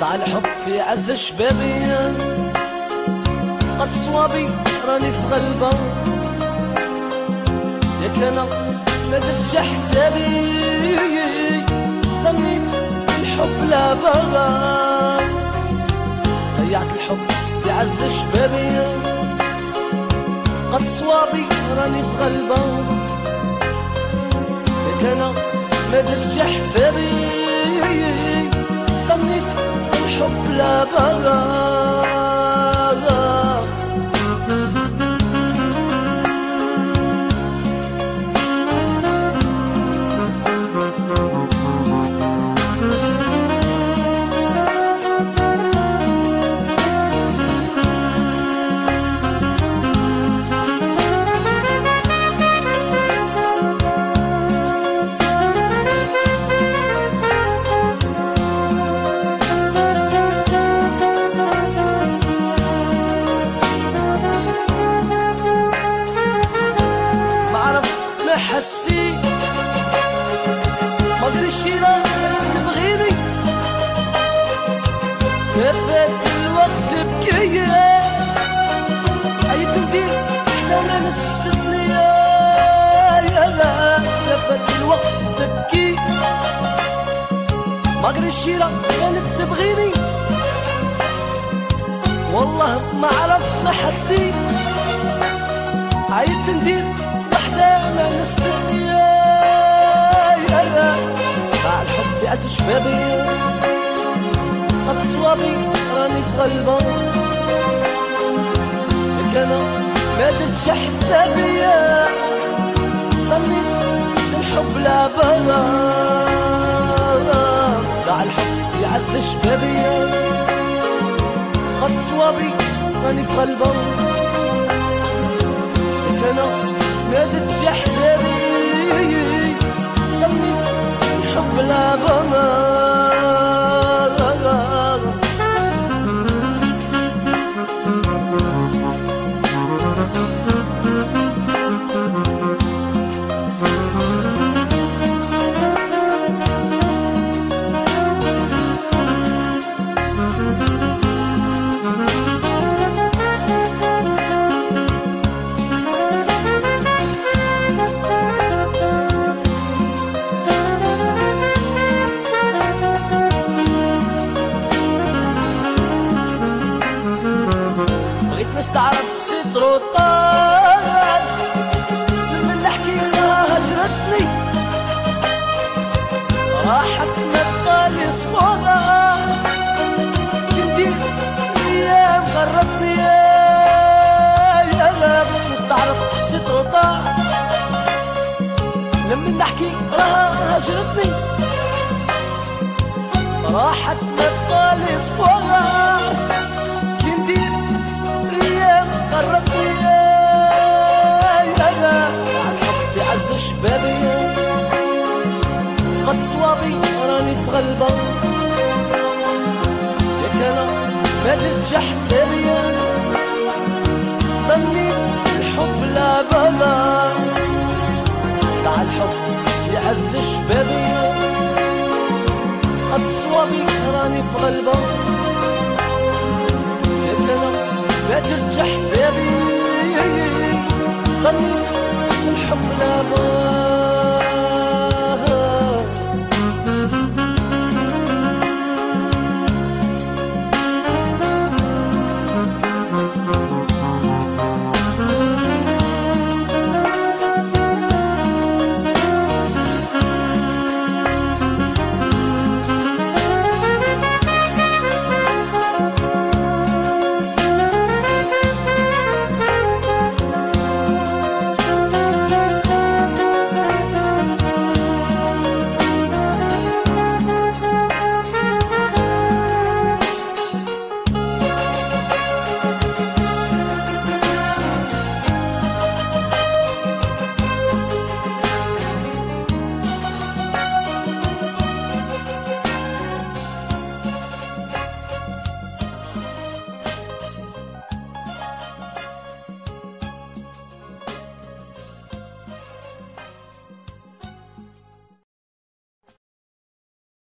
ضاع الحب في عز شبابي قد صوابي راني في غلبة. ياك أنا ما درتش حسابي. ظنيت الحب لا بغى ضيعت الحب في عز شبابي قد صوابي راني في غلبة. ياك أنا ما درتش حسابي. الحب لا شيرة تبغيني. تفات الوقت بكيات. عيت ندير إحنا ما نستني؟ يا لا. تفات الوقت تبكي ما أدري شيرة كانت تبغيني. والله ما عرفت ما حسيت. عيت ندير وحدة ما نستني؟ يا لا. عز شبابي. صوابي راني في غلبة. لك أنا ما درتش حسابي ظنيت الحب لا بلا ضاع الحب في عز شبابي. قد صوابي راني في غلبة. لك أنا ما درتش الحب لا راحت نطالي صوغة كندير أيام قربني يا أنا. الحب في عز شبابي قد صوابي راني في غلبة. ياك أنا ما درتش حسابي. ظنيت الحب لا بلا ضاع الحب في عز شبابي. قد صوابي راني في غلبة ياك أنا درتش حسابي ظنيت الحب لا بال